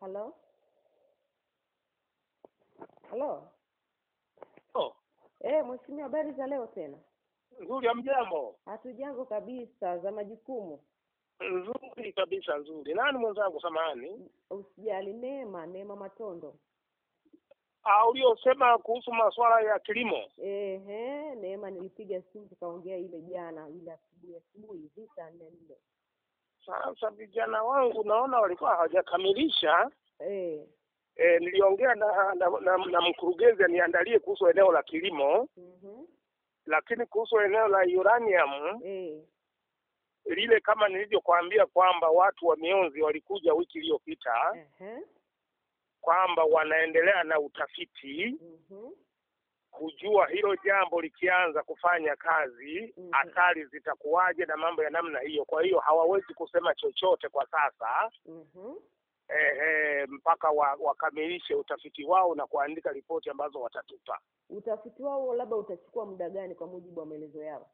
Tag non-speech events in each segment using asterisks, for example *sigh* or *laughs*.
Halo, halo. Oh, Eh, mheshimiwa, habari za leo tena? nzuri amjambo mjambo Hatujambo kabisa, za majukumu. nzuri kabisa nzuri nani mwenzangu samahani Usijali. Neema, Neema Matondo. ah uliosema kuhusu masuala ya kilimo Ehe, Neema, nilipiga simu tukaongea ile jana, ile asubuhi asubuhi hivi saa nne nne. Sasa vijana wangu naona walikuwa hawajakamilisha. Eh, e, niliongea na na, na, na mkurugenzi aniandalie kuhusu eneo la kilimo. Mm -hmm. lakini kuhusu eneo la uranium eh, lile kama nilivyokuambia kwamba watu wa mionzi walikuja wiki iliyopita uh -huh. kwamba wanaendelea na utafiti. Mhm, kujua hilo jambo likianza kufanya kazi mm -hmm. athari zitakuwaje na mambo ya namna hiyo. Kwa hiyo hawawezi kusema chochote kwa sasa mm -hmm. ehe, mpaka wa, wakamilishe utafiti wao na kuandika ripoti ambazo watatupa. Utafiti wao labda utachukua muda gani kwa mujibu wa maelezo yao?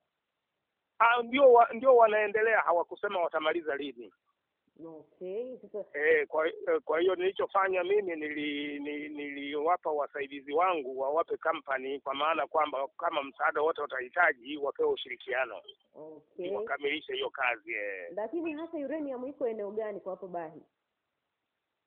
Ah, ndio wa, ndio wanaendelea, hawakusema watamaliza lini. Okay, E, kwa eh, kwa hiyo nilichofanya mimi nili, nili, niliwapa wasaidizi wangu wawape company, kwa maana kwamba kama msaada wote watahitaji wapewe ushirikiano okay. wakamilishe hiyo kazi eh. Lakini hasa uranium iko eneo gani kwa hapo Bahi?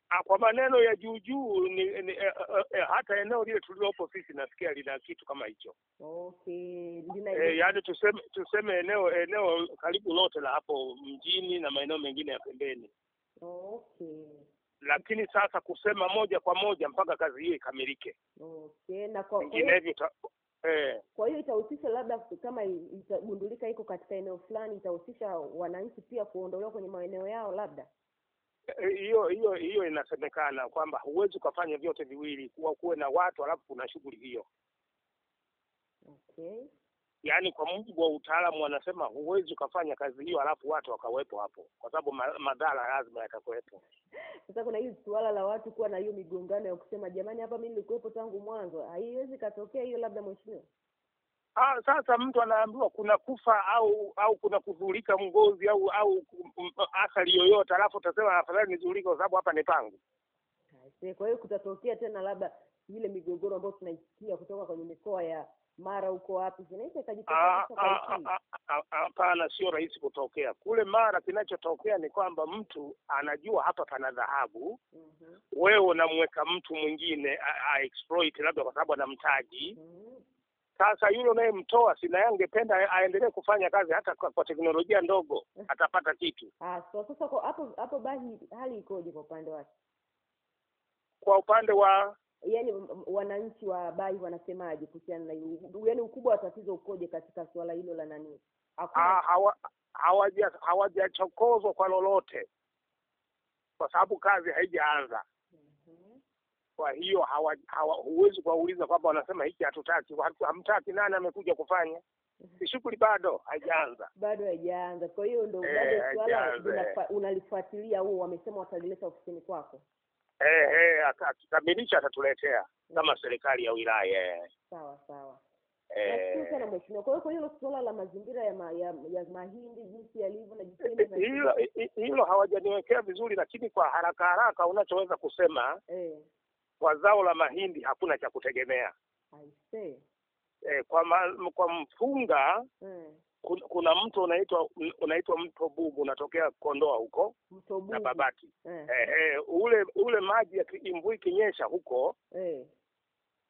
Ah, kwa maneno ya juu juu ni, ni eh, eh, uh, hata eneo lile tuliopo sisi nasikia lina kitu kama hicho Okay, eh, yaani tuseme tuseme eneo eneo karibu lote la hapo mjini na maeneo mengine ya pembeni, okay, lakini sasa kusema moja kwa moja mpaka kazi hiyo ikamilike, okay. Na kwa vinginevyo eh, kwa hiyo itahusisha labda kama itagundulika iko katika eneo fulani, itahusisha wananchi pia kuondolewa kwenye maeneo yao labda. Eh, hiyo hiyo hiyo inasemekana kwamba huwezi ukafanya vyote viwili, kuwa kuwe na watu alafu kuna shughuli hiyo. Okay, yaani kwa mujibu wa utaalamu wanasema huwezi ukafanya kazi hiyo alafu watu wakawepo hapo, kwa sababu madhara lazima yatakuwepo. sasa kuna hili suala la watu kuwa na hiyo migongano ya kusema jamani, hapa mimi nilikuwepo tangu mwanzo. Haiwezi katokea hiyo labda, mheshimiwa. Ah, sasa mtu anaambiwa kuna kufa au au kuna kudhurika ngozi au au athari yoyote, alafu utasema afadhali nidhurike kwa sababu hapa ni pangu. Kwa hiyo kutatokea tena labda ile migogoro ambayo tunaisikia kutoka kwenye mikoa ya Mara huko wapi, zinaweza ikajitokeza ah, ah, ah, Hapana, sio rahisi kutokea kule Mara. Kinachotokea ni kwamba mtu anajua hapa pana dhahabu, mm -hmm. wewe unamweka mtu mwingine a, a exploit labda kwa sababu anamtaji mhm. Sasa yule unayemtoa sina yeye angependa aendelee kufanya kazi hata kwa, kwa teknolojia ndogo *laughs* atapata kitu. Ah, so sasa kwa hapo hapo Bahi hali ikoje kwa upande wake? Kwa upande wa Yaani wananchi wa Bahi wanasemaje kuhusiana na? Yaani ukubwa wa tatizo ukoje katika suala hilo la nani? Hakuna ah, hawa hawaja hawajachokozwa kwa lolote, kwa sababu kazi haijaanza. Mhm. Kwa hiyo hawa, hawa huwezi kuwauliza kwamba wanasema hiki hatutaki, hatu- hamtaki. Nani amekuja kufanya? Si shughuli bado haijaanza. bado haijaanza. Kwa hiyo ndo Eh, bado swala unalifuatilia huo, wamesema watalileta ofisini kwako. Eh, eh, akikamilisha atatuletea kama serikali ya wilaya eh. Sawa sawa. Nashukuru Eh, sana mheshimiwa. Kwa hiyo kwa hilo suala la mazingira ya, ma, ya, ya mahindi jinsi yalivyo na jinsi hilo hilo hawajaniwekea vizuri, lakini kwa haraka haraka unachoweza kusema eh, kwa zao la mahindi hakuna cha kutegemea. I. E, kwa ma, kwa mpunga mm. kun- kuna mto unaitwa unaitwa mto Bubu unatokea Kondoa huko mto na Babati. mm. E, e, ule ule maji ya mvua ikinyesha huko mm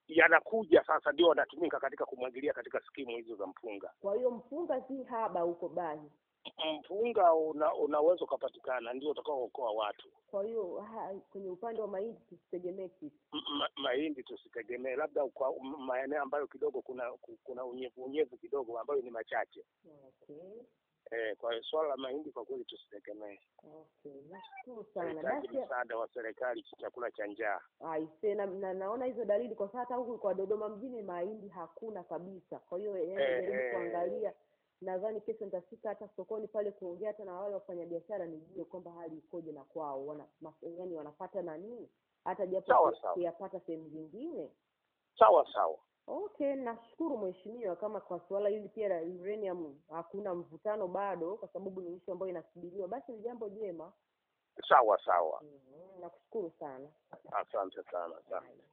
yanakuja sasa, ndio wanatumika katika kumwagilia katika skimu hizo za mpunga. Kwa hiyo mpunga si haba huko Bahi. Mpunga una, unaweza ukapatikana, ndio utakaookoa watu. Kwa hiyo kwenye upande wa mahindi tusitegemee kitu. Ma, mahindi tusitegemee, labda kwa maeneo ambayo kidogo kuna kuna unyevu unyevu kidogo ambayo ni machache. Okay. Eh, kwa hiyo swala la mahindi kwa kweli tusitegemee, Okay. Nashukuru sana. msaada wa serikali, chakula cha njaa. aise na, na naona hizo dalili kwa sasa hata huku kwa Dodoma mjini mahindi hakuna kabisa. Kwa hiyo eh, Eh, jaribu eh. Nadhani kesho nitafika hata sokoni pale kuongea hata na wale wafanyabiashara nijue kwamba hali ikoje na kwao, wana yaani wanapata nani hata japo kuyapata sehemu zingine. Sawa sawa, Okay, nashukuru mheshimiwa, kama kwa suala hili pia la uranium hakuna mvutano bado, kwa sababu ni ishu ambayo inasubiriwa, basi ni jambo jema. sawa sawa. mm-hmm. nakushukuru sana Asante sana, asante.